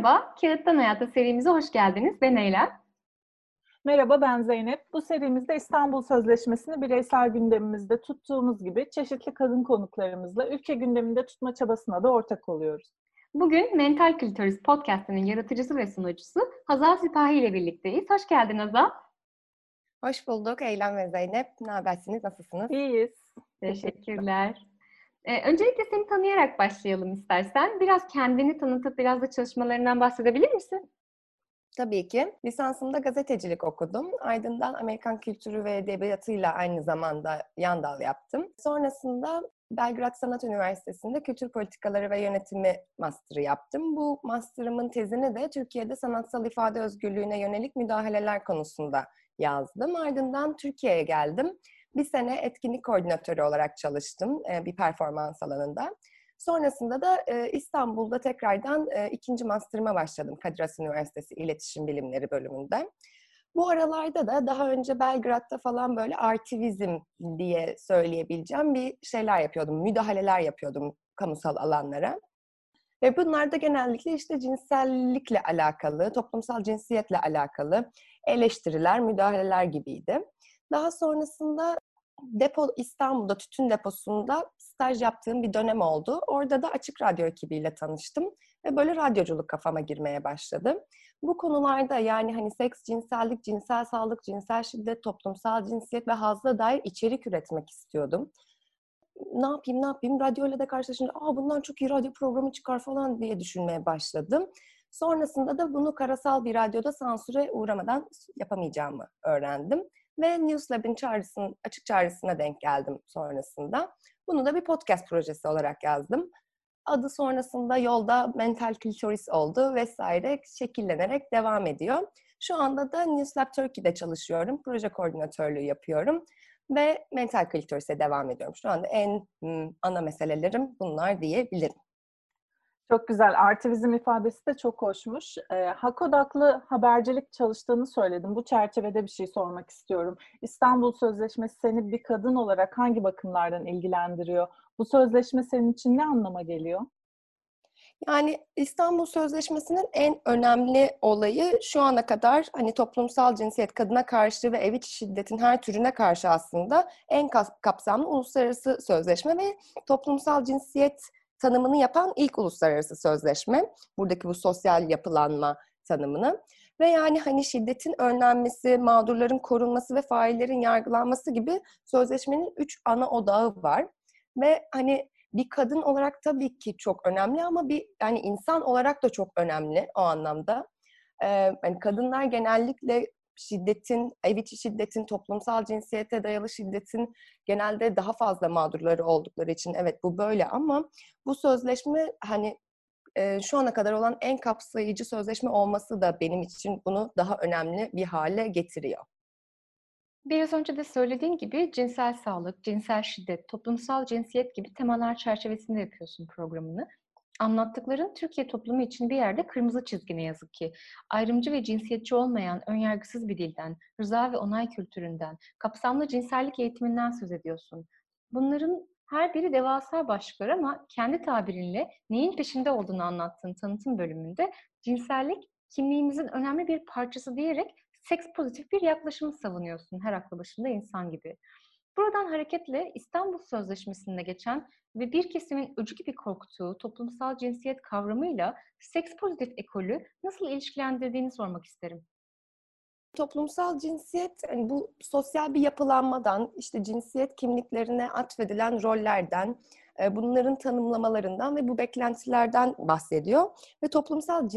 Merhaba, Kağıttan Hayata serimize hoş geldiniz. Ben Eylem. Merhaba ben Zeynep. Bu serimizde İstanbul Sözleşmesi'ni bireysel gündemimizde tuttuğumuz gibi çeşitli kadın konuklarımızla ülke gündeminde tutma çabasına da ortak oluyoruz. Bugün Mental Kültürüz podcastının yaratıcısı ve sunucusu Hazal Sipahi ile birlikteyiz. Hoş geldin Hazal. Hoş bulduk Eylem ve Zeynep. Ne habersiniz, nasılsınız? İyiyiz. Teşekkürler. Ee, öncelikle seni tanıyarak başlayalım istersen. Biraz kendini tanıtıp biraz da çalışmalarından bahsedebilir misin? Tabii ki. Lisansımda gazetecilik okudum. Ardından Amerikan kültürü ve edebiyatıyla aynı zamanda yan dal yaptım. Sonrasında Belgrad Sanat Üniversitesi'nde kültür politikaları ve yönetimi master'ı yaptım. Bu master'ımın tezini de Türkiye'de sanatsal ifade özgürlüğüne yönelik müdahaleler konusunda yazdım. Ardından Türkiye'ye geldim. Bir sene etkinlik koordinatörü olarak çalıştım bir performans alanında. Sonrasında da İstanbul'da tekrardan ikinci master'ıma başladım Kadir Has Üniversitesi İletişim Bilimleri bölümünde. Bu aralarda da daha önce Belgrad'da falan böyle artivizm diye söyleyebileceğim bir şeyler yapıyordum, müdahaleler yapıyordum kamusal alanlara. Ve bunlar da genellikle işte cinsellikle alakalı, toplumsal cinsiyetle alakalı eleştiriler, müdahaleler gibiydi. Daha sonrasında depo İstanbul'da tütün deposunda staj yaptığım bir dönem oldu. Orada da Açık Radyo ekibiyle tanıştım ve böyle radyoculuk kafama girmeye başladı. Bu konularda yani hani seks, cinsellik, cinsel sağlık, cinsel şiddet, toplumsal cinsiyet ve hazla dair içerik üretmek istiyordum. Ne yapayım ne yapayım radyoyla da karşılaşınca aa bundan çok iyi radyo programı çıkar falan diye düşünmeye başladım. Sonrasında da bunu karasal bir radyoda sansüre uğramadan yapamayacağımı öğrendim ve Newslab'in çağrısının, açık çağrısına denk geldim sonrasında. Bunu da bir podcast projesi olarak yazdım. Adı sonrasında yolda Mental Clitoris oldu vesaire şekillenerek devam ediyor. Şu anda da Newslab Turkey'de çalışıyorum. Proje koordinatörlüğü yapıyorum ve Mental Clitoris'e devam ediyorum. Şu anda en hmm, ana meselelerim bunlar diyebilirim. Çok güzel. Artivizm ifadesi de çok hoşmuş. E, hak odaklı habercilik çalıştığını söyledim. Bu çerçevede bir şey sormak istiyorum. İstanbul Sözleşmesi seni bir kadın olarak hangi bakımlardan ilgilendiriyor? Bu sözleşme senin için ne anlama geliyor? Yani İstanbul Sözleşmesi'nin en önemli olayı şu ana kadar hani toplumsal cinsiyet, kadına karşı ve ev içi şiddetin her türüne karşı aslında en kapsamlı uluslararası sözleşme ve toplumsal cinsiyet tanımını yapan ilk uluslararası sözleşme. Buradaki bu sosyal yapılanma tanımını. Ve yani hani şiddetin önlenmesi, mağdurların korunması ve faillerin yargılanması gibi sözleşmenin üç ana odağı var. Ve hani bir kadın olarak tabii ki çok önemli ama bir yani insan olarak da çok önemli o anlamda. Ee, yani kadınlar genellikle şiddetin, ev içi şiddetin, toplumsal cinsiyete dayalı şiddetin genelde daha fazla mağdurları oldukları için evet bu böyle ama bu sözleşme hani e, şu ana kadar olan en kapsayıcı sözleşme olması da benim için bunu daha önemli bir hale getiriyor. Biraz önce de söylediğin gibi cinsel sağlık, cinsel şiddet, toplumsal cinsiyet gibi temalar çerçevesinde yapıyorsun programını. Anlattıkların Türkiye toplumu için bir yerde kırmızı çizgi ne yazık ki. Ayrımcı ve cinsiyetçi olmayan, önyargısız bir dilden, rıza ve onay kültüründen, kapsamlı cinsellik eğitiminden söz ediyorsun. Bunların her biri devasa başlıklar ama kendi tabirinle neyin peşinde olduğunu anlattığın tanıtım bölümünde cinsellik kimliğimizin önemli bir parçası diyerek seks pozitif bir yaklaşımı savunuyorsun her aklı başında insan gibi. Buradan hareketle İstanbul Sözleşmesi'nde geçen ve bir kesimin öcü gibi korktuğu toplumsal cinsiyet kavramıyla seks pozitif ekolü nasıl ilişkilendirdiğini sormak isterim. Toplumsal cinsiyet yani bu sosyal bir yapılanmadan, işte cinsiyet kimliklerine atfedilen rollerden, e, bunların tanımlamalarından ve bu beklentilerden bahsediyor. Ve toplumsal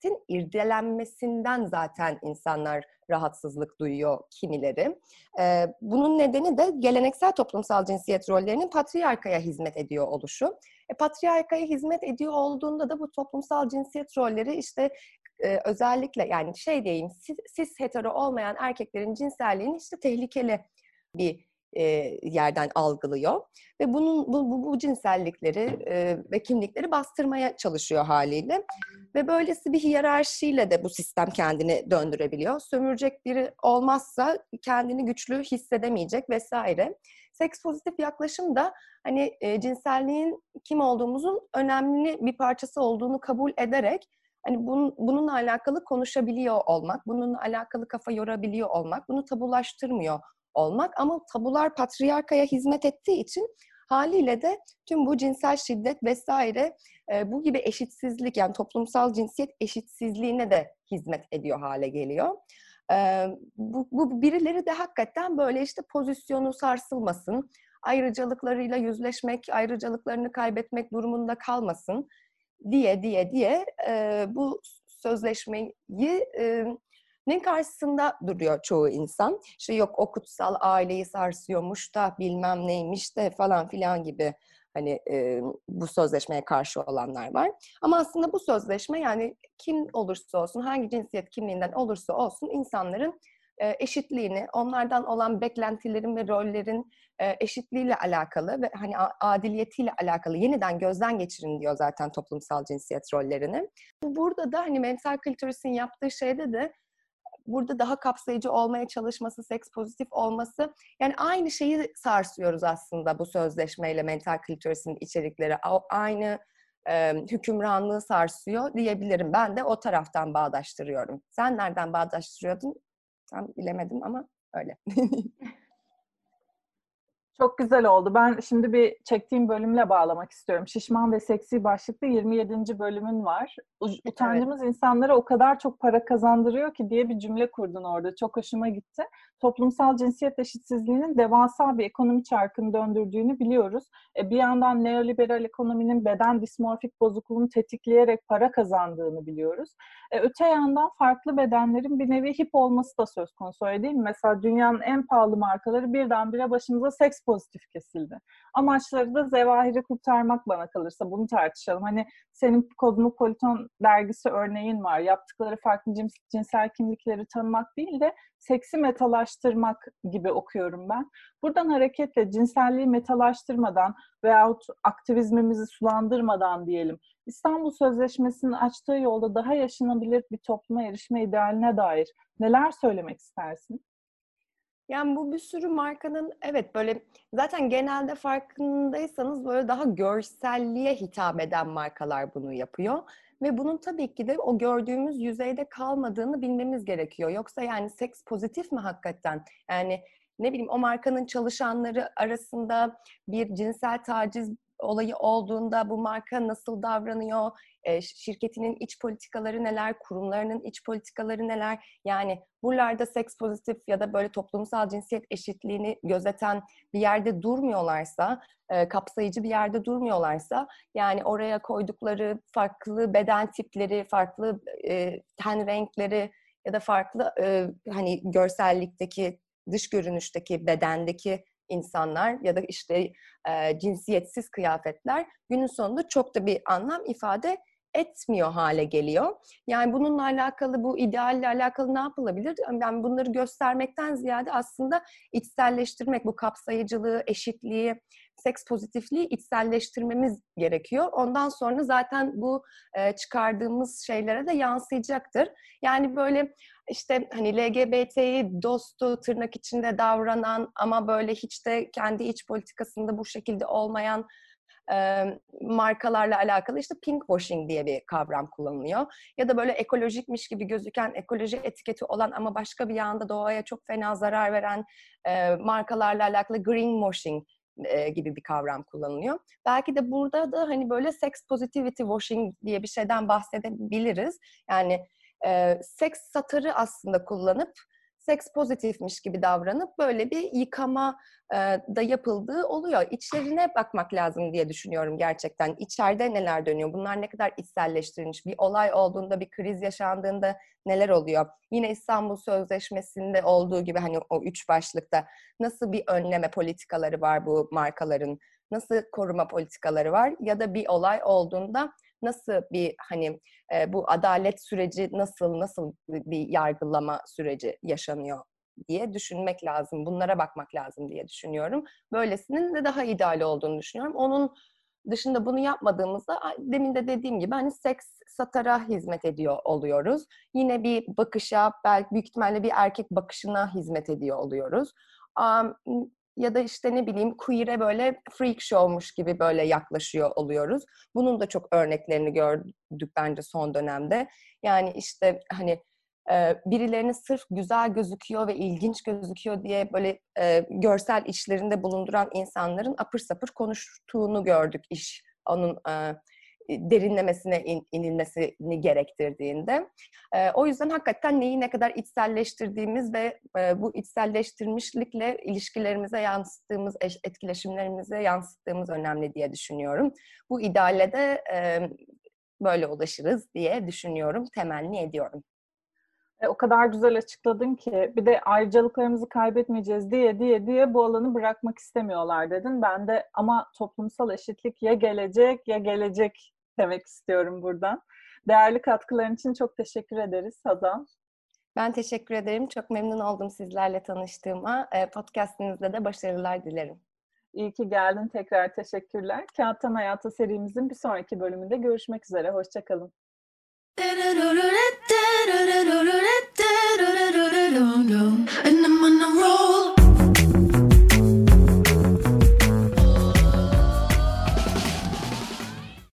cinsiyetin irdelenmesinden zaten insanlar rahatsızlık duyuyor kimileri. Ee, bunun nedeni de geleneksel toplumsal cinsiyet rollerinin patriarkaya hizmet ediyor oluşu. E, patriarkaya hizmet ediyor olduğunda da bu toplumsal cinsiyet rolleri işte e, özellikle yani şey diyeyim sis, sis hetero olmayan erkeklerin cinselliğini işte tehlikeli bir e, yerden algılıyor ve bunun bu, bu, bu cinsellikleri e, ve kimlikleri bastırmaya çalışıyor haliyle ve böylesi bir hiyerarşiyle de bu sistem kendini döndürebiliyor. Sömürecek biri olmazsa kendini güçlü hissedemeyecek vesaire. Seks pozitif yaklaşım da hani e, cinselliğin kim olduğumuzun önemli bir parçası olduğunu kabul ederek hani bunun, bununla alakalı konuşabiliyor olmak, bununla alakalı kafa yorabiliyor olmak, bunu tabulaştırmıyor olmak ama tabular patriarkaya hizmet ettiği için haliyle de tüm bu cinsel şiddet vesaire e, bu gibi eşitsizlik yani toplumsal cinsiyet eşitsizliğine de hizmet ediyor hale geliyor. E, bu, bu birileri de hakikaten böyle işte pozisyonu sarsılmasın, ayrıcalıklarıyla yüzleşmek, ayrıcalıklarını kaybetmek durumunda kalmasın diye diye diye e, bu sözleşmeyi e, nin karşısında duruyor çoğu insan. İşte yok o kutsal aileyi sarsıyormuş da bilmem neymiş de falan filan gibi hani e, bu sözleşmeye karşı olanlar var. Ama aslında bu sözleşme yani kim olursa olsun, hangi cinsiyet kimliğinden olursa olsun insanların e, eşitliğini, onlardan olan beklentilerin ve rollerin e, eşitliğiyle alakalı ve hani adiliyetiyle alakalı yeniden gözden geçirin diyor zaten toplumsal cinsiyet rollerini. Burada da hani mental kültüristin yaptığı şeyde de burada daha kapsayıcı olmaya çalışması, seks pozitif olması yani aynı şeyi sarsıyoruz aslında bu sözleşmeyle mental kültürisinin içerikleri. Aynı e, hükümranlığı sarsıyor diyebilirim. Ben de o taraftan bağdaştırıyorum. Sen nereden bağdaştırıyordun? Tam bilemedim ama öyle. Çok güzel oldu. Ben şimdi bir çektiğim bölümle bağlamak istiyorum. Şişman ve Seksi başlıklı 27. bölümün var. Utancımız evet. insanlara o kadar çok para kazandırıyor ki diye bir cümle kurdun orada. Çok hoşuma gitti. Toplumsal cinsiyet eşitsizliğinin devasa bir ekonomi çarkını döndürdüğünü biliyoruz. E, bir yandan neoliberal ekonominin beden dismorfik bozukluğunu tetikleyerek para kazandığını biliyoruz. E, öte yandan farklı bedenlerin bir nevi hip olması da söz konusu öyle değil mi? Mesela dünyanın en pahalı markaları birdenbire başımıza seks pozitif kesildi. Amaçları da zevahiri kurtarmak bana kalırsa bunu tartışalım. Hani senin Kozmopolitan dergisi örneğin var. Yaptıkları farklı cins, cinsel kimlikleri tanımak değil de seksi metalaştırmak gibi okuyorum ben. Buradan hareketle cinselliği metalaştırmadan veyahut aktivizmimizi sulandırmadan diyelim İstanbul Sözleşmesi'nin açtığı yolda daha yaşanabilir bir topluma erişme idealine dair neler söylemek istersin? Yani bu bir sürü markanın evet böyle zaten genelde farkındaysanız böyle daha görselliğe hitap eden markalar bunu yapıyor. Ve bunun tabii ki de o gördüğümüz yüzeyde kalmadığını bilmemiz gerekiyor. Yoksa yani seks pozitif mi hakikaten? Yani ne bileyim o markanın çalışanları arasında bir cinsel taciz olayı olduğunda bu marka nasıl davranıyor, şirketinin iç politikaları neler, kurumlarının iç politikaları neler. Yani buralarda seks pozitif ya da böyle toplumsal cinsiyet eşitliğini gözeten bir yerde durmuyorlarsa, kapsayıcı bir yerde durmuyorlarsa, yani oraya koydukları farklı beden tipleri, farklı e, ten renkleri ya da farklı hani görsellikteki, dış görünüşteki, bedendeki insanlar ya da işte e, cinsiyetsiz kıyafetler günün sonunda çok da bir anlam ifade etmiyor hale geliyor. Yani bununla alakalı, bu idealle alakalı ne yapılabilir? Yani bunları göstermekten ziyade aslında içselleştirmek, bu kapsayıcılığı, eşitliği, seks pozitifliği içselleştirmemiz gerekiyor. Ondan sonra zaten bu e, çıkardığımız şeylere de yansıyacaktır. Yani böyle işte hani LGBT'yi dostu tırnak içinde davranan ama böyle hiç de kendi iç politikasında bu şekilde olmayan e, markalarla alakalı işte pink washing diye bir kavram kullanılıyor. Ya da böyle ekolojikmiş gibi gözüken ekoloji etiketi olan ama başka bir yanda doğaya çok fena zarar veren e, markalarla alakalı greenwashing e, gibi bir kavram kullanılıyor. Belki de burada da hani böyle sex positivity washing diye bir şeyden bahsedebiliriz. Yani e, seks satırı aslında kullanıp seks pozitifmiş gibi davranıp böyle bir yıkama e, da yapıldığı oluyor. İçlerine bakmak lazım diye düşünüyorum gerçekten. İçeride neler dönüyor? Bunlar ne kadar içselleştirilmiş? Bir olay olduğunda, bir kriz yaşandığında neler oluyor? Yine İstanbul Sözleşmesi'nde olduğu gibi hani o üç başlıkta nasıl bir önleme politikaları var bu markaların? Nasıl koruma politikaları var? Ya da bir olay olduğunda nasıl bir hani e, bu adalet süreci nasıl nasıl bir yargılama süreci yaşanıyor diye düşünmek lazım. Bunlara bakmak lazım diye düşünüyorum. Böylesinin de daha ideal olduğunu düşünüyorum. Onun dışında bunu yapmadığımızda demin de dediğim gibi hani seks satara hizmet ediyor oluyoruz. Yine bir bakışa belki büyük ihtimalle bir erkek bakışına hizmet ediyor oluyoruz. Um, ya da işte ne bileyim queer'e böyle freak show'muş gibi böyle yaklaşıyor oluyoruz. Bunun da çok örneklerini gördük bence son dönemde. Yani işte hani birilerini sırf güzel gözüküyor ve ilginç gözüküyor diye böyle e, görsel işlerinde bulunduran insanların apır sapır konuştuğunu gördük iş onun e, derinlemesine in, inilmesini gerektirdiğinde. E, o yüzden hakikaten neyi ne kadar içselleştirdiğimiz ve e, bu içselleştirmişlikle ilişkilerimize yansıttığımız, etkileşimlerimize yansıttığımız önemli diye düşünüyorum. Bu ideale de e, böyle ulaşırız diye düşünüyorum, temenni ediyorum. E, o kadar güzel açıkladın ki bir de ayrıcalıklarımızı kaybetmeyeceğiz diye diye diye bu alanı bırakmak istemiyorlar dedin. Ben de ama toplumsal eşitlik ya gelecek ya gelecek demek istiyorum buradan. Değerli katkıların için çok teşekkür ederiz Hazan. Ben teşekkür ederim. Çok memnun oldum sizlerle tanıştığıma. E, podcastinizde de başarılar dilerim. İyi ki geldin. Tekrar teşekkürler. Kağıttan Hayata serimizin bir sonraki bölümünde görüşmek üzere. Hoşçakalın. And I'm on a roll.